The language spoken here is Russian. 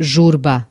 Журба.